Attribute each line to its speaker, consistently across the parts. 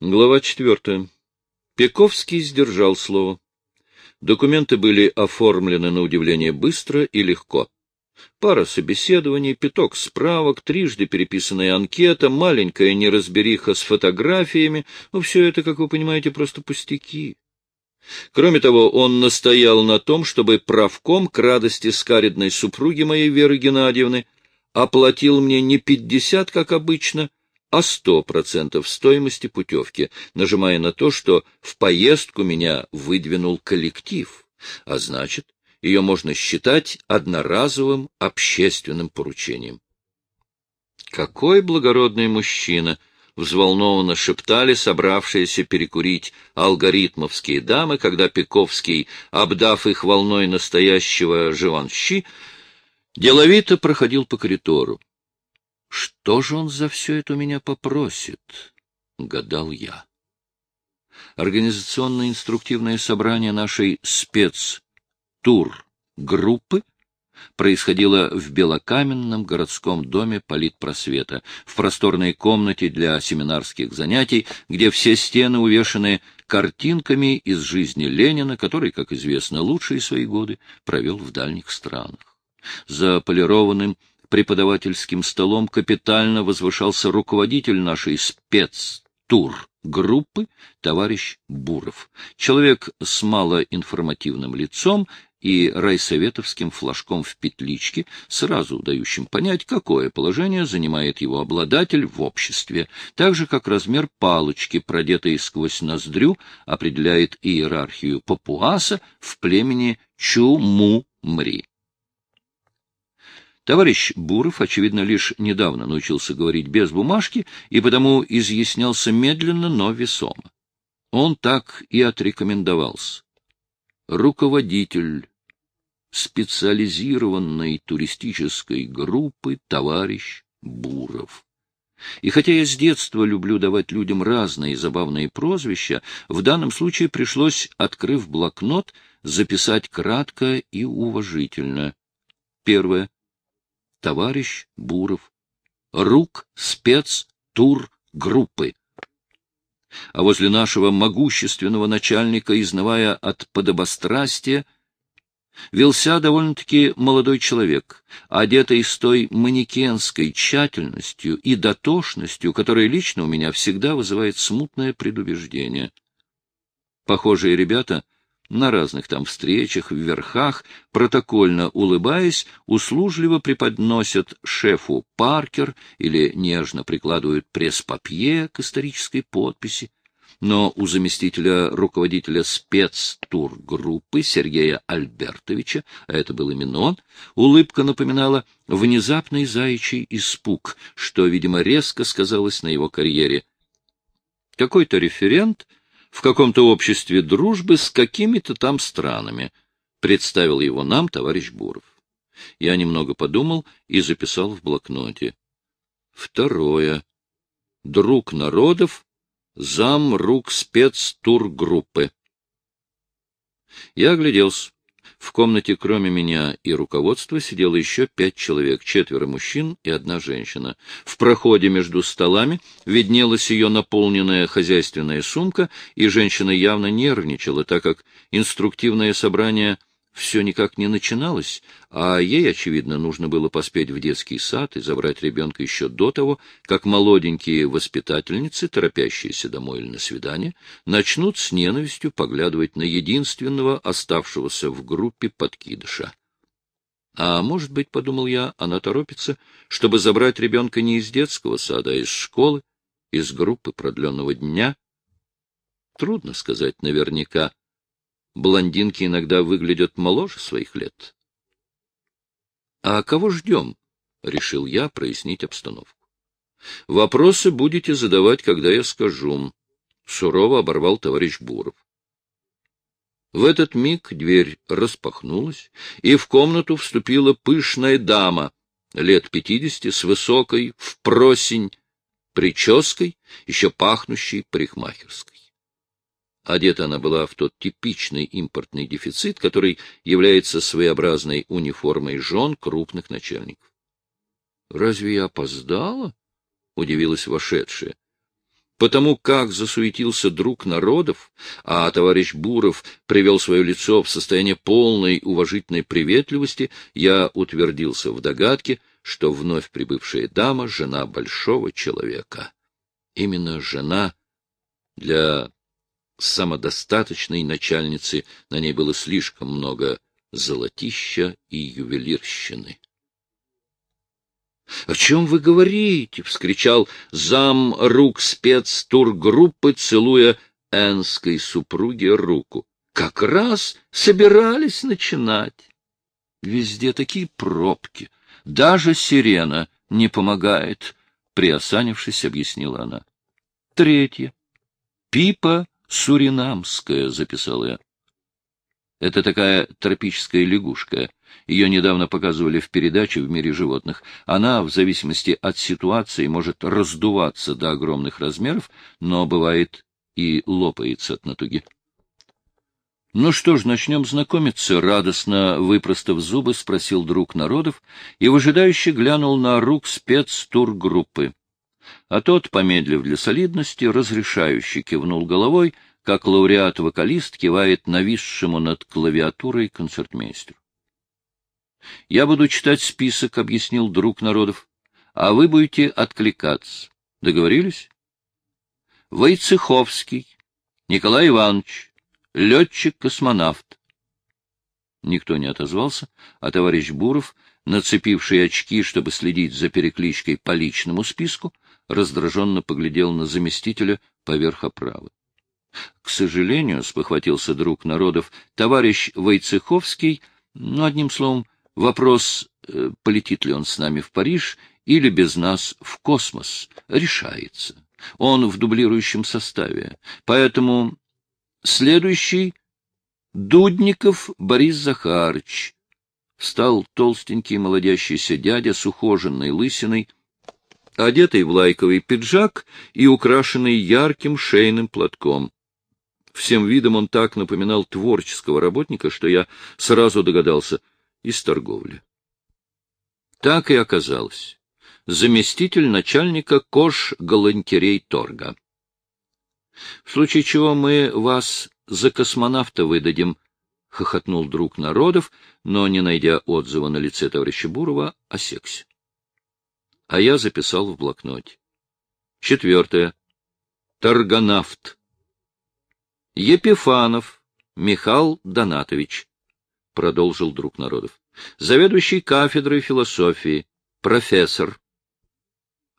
Speaker 1: Глава четвертая. Пековский сдержал слово. Документы были оформлены на удивление быстро и легко. Пара собеседований, пяток справок, трижды переписанная анкета, маленькая неразбериха с фотографиями. Ну, все это, как вы понимаете, просто пустяки. Кроме того, он настоял на том, чтобы правком к радости скаридной супруги моей Веры Геннадьевны оплатил мне не пятьдесят, как обычно, а сто процентов стоимости путевки, нажимая на то, что в поездку меня выдвинул коллектив, а значит, ее можно считать одноразовым общественным поручением. Какой благородный мужчина! Взволнованно шептали собравшиеся перекурить алгоритмовские дамы, когда Пековский, обдав их волной настоящего живанщи, деловито проходил по коридору. Что же он за все это у меня попросит? — гадал я. Организационно-инструктивное собрание нашей спецтур-группы происходило в белокаменном городском доме политпросвета, в просторной комнате для семинарских занятий, где все стены увешаны картинками из жизни Ленина, который, как известно, лучшие свои годы провел в дальних странах. За полированным преподавательским столом капитально возвышался руководитель нашей спецтур группы, товарищ Буров, человек с малоинформативным лицом и райсоветовским флажком в петличке, сразу дающим понять, какое положение занимает его обладатель в обществе, так же, как размер палочки, продетой сквозь ноздрю, определяет иерархию папуаса в племени Чу-Му-Мри. Товарищ Буров, очевидно, лишь недавно научился говорить без бумажки и потому изъяснялся медленно, но весомо. Он так и отрекомендовался. Руководитель специализированной туристической группы товарищ Буров. И хотя я с детства люблю давать людям разные забавные прозвища, в данном случае пришлось, открыв блокнот, записать кратко и уважительно. Первое товарищ Буров, рук спец тур группы. А возле нашего могущественного начальника, изнывая от подобострастия, велся довольно-таки молодой человек, одетый с той манекенской тщательностью и дотошностью, которая лично у меня всегда вызывает смутное предубеждение. Похожие ребята — на разных там встречах, в верхах, протокольно улыбаясь, услужливо преподносят шефу Паркер или нежно прикладывают пресс-папье к исторической подписи. Но у заместителя руководителя спецтургруппы Сергея Альбертовича, а это был именно он, улыбка напоминала внезапный заячий испуг, что, видимо, резко сказалось на его карьере. Какой-то референт — в каком-то обществе дружбы с какими-то там странами, — представил его нам товарищ Буров. Я немного подумал и записал в блокноте. Второе. Друг народов, зам рук спецтургруппы. Я огляделся. В комнате, кроме меня и руководства, сидело еще пять человек, четверо мужчин и одна женщина. В проходе между столами виднелась ее наполненная хозяйственная сумка, и женщина явно нервничала, так как инструктивное собрание все никак не начиналось, а ей, очевидно, нужно было поспеть в детский сад и забрать ребенка еще до того, как молоденькие воспитательницы, торопящиеся домой или на свидание, начнут с ненавистью поглядывать на единственного оставшегося в группе подкидыша. А может быть, — подумал я, — она торопится, чтобы забрать ребенка не из детского сада, а из школы, из группы продленного дня. Трудно сказать наверняка, блондинки иногда выглядят моложе своих лет. — А кого ждем? — решил я прояснить обстановку. — Вопросы будете задавать, когда я скажу. Сурово оборвал товарищ Буров. В этот миг дверь распахнулась, и в комнату вступила пышная дама, лет пятидесяти, с высокой, в просень, прической, еще пахнущей парикмахерской. Одета она была в тот типичный импортный дефицит, который является своеобразной униформой жен крупных начальников. — Разве я опоздала? — удивилась вошедшая. потому как засуетился друг народов, а товарищ Буров привел свое лицо в состояние полной уважительной приветливости, я утвердился в догадке, что вновь прибывшая дама — жена большого человека. Именно жена для самодостаточной начальницы на ней было слишком много золотища и ювелирщины. — О чем вы говорите? — вскричал зам рук спецтургруппы, целуя энской супруге руку. — Как раз собирались начинать. Везде такие пробки. Даже сирена не помогает, — приосанившись, объяснила она. — Третье. Пипа суринамская, — записал я. Это такая тропическая лягушка. Ее недавно показывали в передаче «В мире животных». Она, в зависимости от ситуации, может раздуваться до огромных размеров, но бывает и лопается от натуги. «Ну что ж, начнем знакомиться», — радостно выпростав зубы, спросил друг народов и выжидающе глянул на рук спецтургруппы. А тот, помедлив для солидности, разрешающе кивнул головой — как лауреат-вокалист кивает нависшему над клавиатурой концертмейстеру. «Я буду читать список», — объяснил друг народов, — «а вы будете откликаться. Договорились?» Войцеховский, Николай Иванович, летчик-космонавт. Никто не отозвался, а товарищ Буров, нацепивший очки, чтобы следить за перекличкой по личному списку, раздраженно поглядел на заместителя поверх оправы. К сожалению, спохватился друг народов, товарищ Войцеховский, ну, одним словом, вопрос, э, полетит ли он с нами в Париж или без нас в космос, решается. Он в дублирующем составе. Поэтому следующий — Дудников Борис Захарыч. Встал толстенький молодящийся дядя с ухоженной лысиной, одетый в лайковый пиджак и украшенный ярким шейным платком. Всем видом он так напоминал творческого работника, что я сразу догадался — из торговли. Так и оказалось. Заместитель начальника кош галантерей торга. В случае чего мы вас за космонавта выдадим, — хохотнул друг народов, но, не найдя отзыва на лице товарища Бурова, осекся. А я записал в блокноте. Четвертое. Торгонавт. Епифанов Михаил Донатович, — продолжил друг народов, — заведующий кафедрой философии, профессор.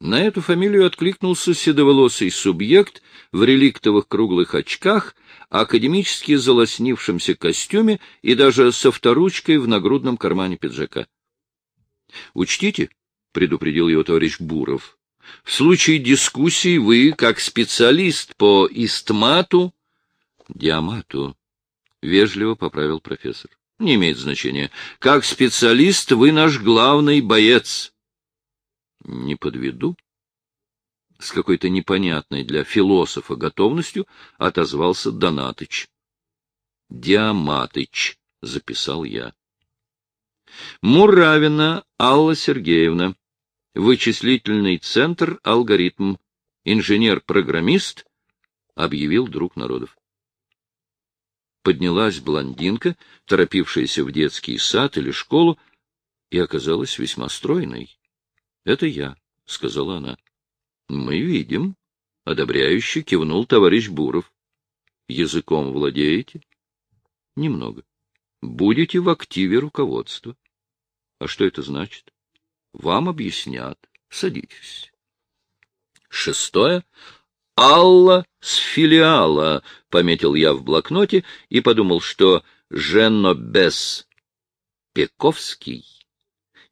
Speaker 1: На эту фамилию откликнулся седоволосый субъект в реликтовых круглых очках, академически залоснившемся костюме и даже со вторучкой в нагрудном кармане пиджака. — Учтите, — предупредил его товарищ Буров, — в случае дискуссии вы, как специалист по истмату, Диамату, — вежливо поправил профессор. — Не имеет значения. Как специалист вы наш главный боец. — Не подведу. С какой-то непонятной для философа готовностью отозвался Донатыч. — Диаматыч, — записал я. Муравина Алла Сергеевна. Вычислительный центр «Алгоритм». Инженер-программист, объявил друг народов поднялась блондинка, торопившаяся в детский сад или школу, и оказалась весьма стройной. — Это я, — сказала она. — Мы видим, — одобряюще кивнул товарищ Буров. — Языком владеете? — Немного. Будете в активе руководства. — А что это значит? — Вам объяснят. Садитесь. Шестое. Алла с филиала, — пометил я в блокноте и подумал, что Женобес Пековский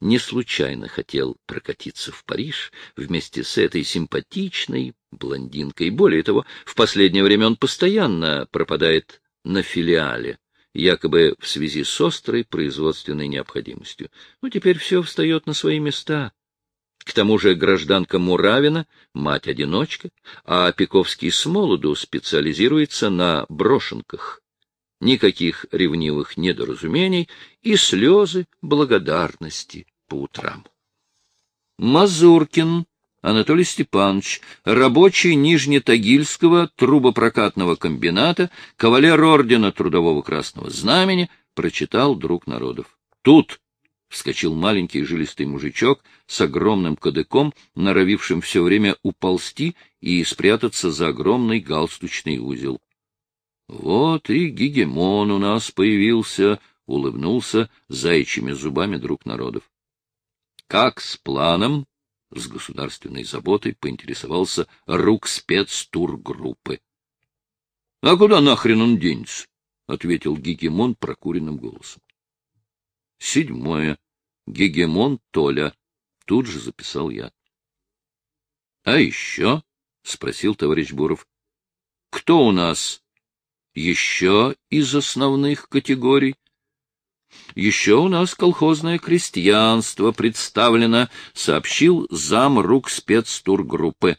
Speaker 1: не случайно хотел прокатиться в Париж вместе с этой симпатичной блондинкой. Более того, в последнее время он постоянно пропадает на филиале, якобы в связи с острой производственной необходимостью. Ну, теперь все встает на свои места. К тому же гражданка Муравина, мать-одиночка, а Пиковский с молоду специализируется на брошенках. Никаких ревнивых недоразумений и слезы благодарности по утрам. Мазуркин Анатолий Степанович, рабочий Нижнетагильского трубопрокатного комбината, кавалер ордена Трудового Красного Знамени, прочитал друг народов. Тут вскочил маленький жилистый мужичок с огромным кадыком, норовившим все время уползти и спрятаться за огромный галстучный узел. — Вот и гегемон у нас появился, — улыбнулся заячьими зубами друг народов. — Как с планом? С государственной заботой поинтересовался рук спецтургруппы. — А куда нахрен он денется? — ответил Гегемон прокуренным голосом. — Седьмое. Гегемон Толя. Тут же записал я. — А еще? — спросил товарищ Буров. — Кто у нас еще из основных категорий? Еще у нас колхозное крестьянство представлено, сообщил зам рук спецтургруппы.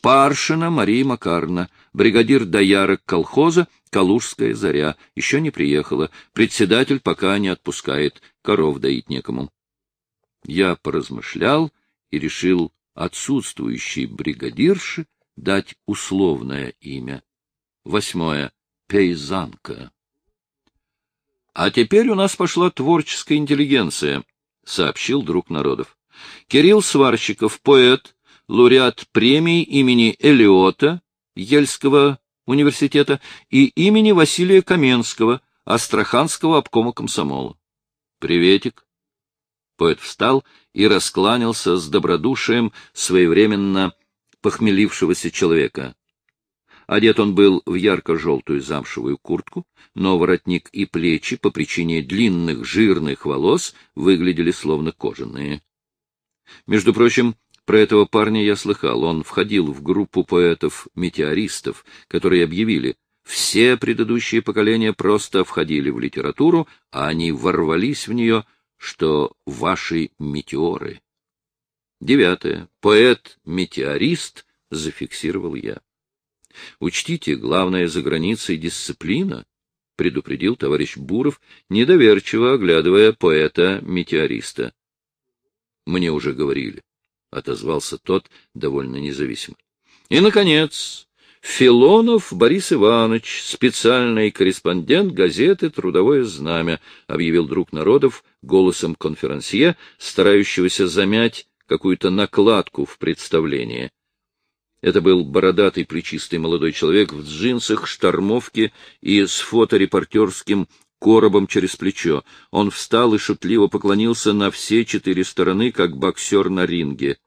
Speaker 1: Паршина Мария Макарна, бригадир доярок колхоза, Калужская заря, еще не приехала, председатель пока не отпускает, коров доить некому. Я поразмышлял и решил отсутствующей бригадирше дать условное имя. Восьмое. Пейзанка. А теперь у нас пошла творческая интеллигенция, — сообщил друг народов. Кирилл Сварщиков, поэт, лауреат премии имени Элиота, Ельского университета, и имени Василия Каменского, Астраханского обкома комсомола. — Приветик. Поэт встал и раскланялся с добродушием своевременно похмелившегося человека. Одет он был в ярко-желтую замшевую куртку, но воротник и плечи по причине длинных жирных волос выглядели словно кожаные. Между прочим, про этого парня я слыхал. Он входил в группу поэтов-метеористов, которые объявили, все предыдущие поколения просто входили в литературу, а они ворвались в нее, что ваши метеоры. Девятое. Поэт-метеорист зафиксировал я. Учтите, главное за границей дисциплина, — предупредил товарищ Буров, недоверчиво оглядывая поэта-метеориста. — Мне уже говорили, — отозвался тот довольно независимо. И, наконец, Филонов Борис Иванович, специальный корреспондент газеты «Трудовое знамя», объявил друг народов голосом конферансье, старающегося замять какую-то накладку в представление. Это был бородатый плечистый молодой человек в джинсах, штормовке и с фоторепортерским коробом через плечо. Он встал и шутливо поклонился на все четыре стороны, как боксер на ринге.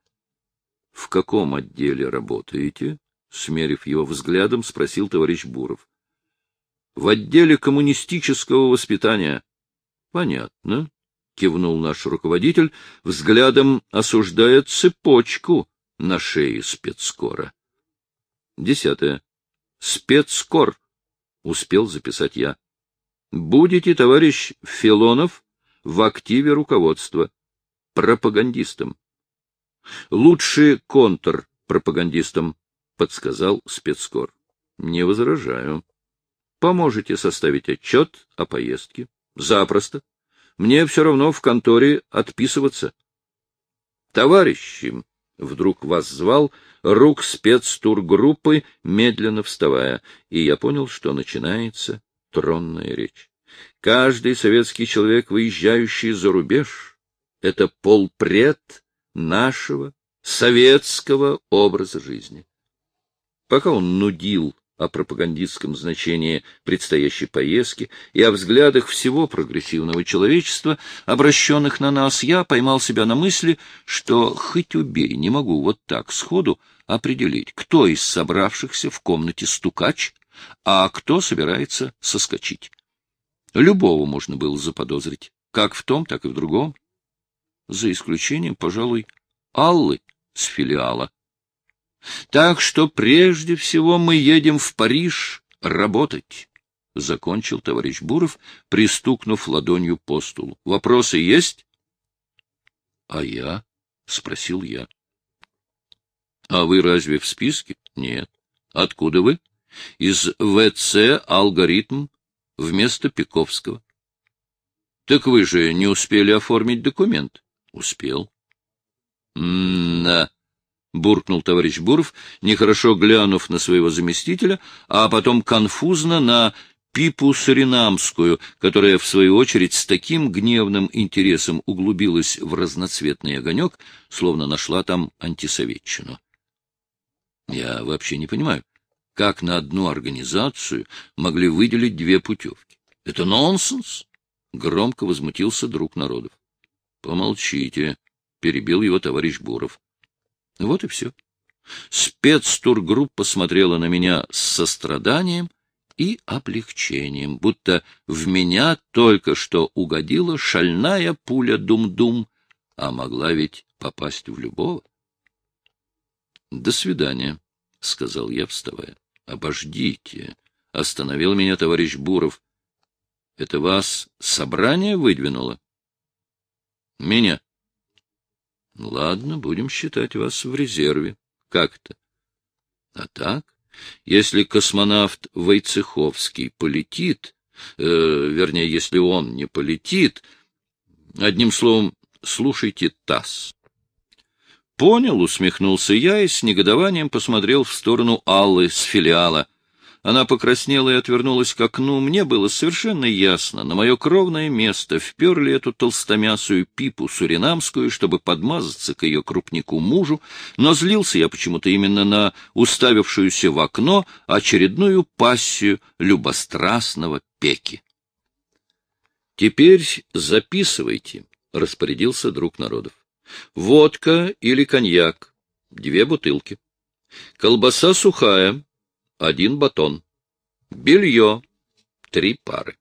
Speaker 1: — В каком отделе работаете? — смерив его взглядом, спросил товарищ Буров. — В отделе коммунистического воспитания. — Понятно, — кивнул наш руководитель, взглядом осуждая цепочку на шее спецкора. Десятое. Спецкор. Успел записать я. Будете, товарищ Филонов, в активе руководства. Пропагандистом. Лучший контрпропагандистом, подсказал спецкор. Не возражаю. Поможете составить отчет о поездке? Запросто. Мне все равно в конторе отписываться. Товарищи, вдруг вас звал рук спецтургруппы, медленно вставая, и я понял, что начинается тронная речь. Каждый советский человек, выезжающий за рубеж, — это полпред нашего советского образа жизни. Пока он нудил о пропагандистском значении предстоящей поездки и о взглядах всего прогрессивного человечества, обращенных на нас, я поймал себя на мысли, что хоть убей, не могу вот так сходу определить, кто из собравшихся в комнате стукач, а кто собирается соскочить. Любого можно было заподозрить, как в том, так и в другом. За исключением, пожалуй, Аллы с филиала. Так что прежде всего мы едем в Париж работать, — закончил товарищ Буров, пристукнув ладонью по столу. — Вопросы есть? — А я? — спросил я. — А вы разве в списке? — Нет. — Откуда вы? — Из ВЦ «Алгоритм» вместо Пиковского. — Так вы же не успели оформить документ? — Успел. — М-да. — буркнул товарищ Буров, нехорошо глянув на своего заместителя, а потом конфузно на Пипу Суринамскую, которая, в свою очередь, с таким гневным интересом углубилась в разноцветный огонек, словно нашла там антисоветчину. Я вообще не понимаю, как на одну организацию могли выделить две путевки. Это нонсенс! — громко возмутился друг народов. — Помолчите, — перебил его товарищ Буров. Вот и все. Спецтургруппа смотрела на меня с состраданием и облегчением, будто в меня только что угодила шальная пуля дум-дум, а могла ведь попасть в любого. — До свидания, — сказал я, вставая. — Обождите, — остановил меня товарищ Буров. — Это вас собрание выдвинуло? — Меня. — Ладно, будем считать вас в резерве. Как то А так, если космонавт Войцеховский полетит, э, вернее, если он не полетит, одним словом, слушайте ТАСС. Понял, усмехнулся я и с негодованием посмотрел в сторону Аллы с филиала. Она покраснела и отвернулась к окну. Мне было совершенно ясно, на мое кровное место вперли эту толстомясую пипу суринамскую, чтобы подмазаться к ее крупнику мужу, но злился я почему-то именно на уставившуюся в окно очередную пассию любострастного пеки. — Теперь записывайте, — распорядился друг народов. — Водка или коньяк — две бутылки. Колбаса сухая один батон. Белье — три пары.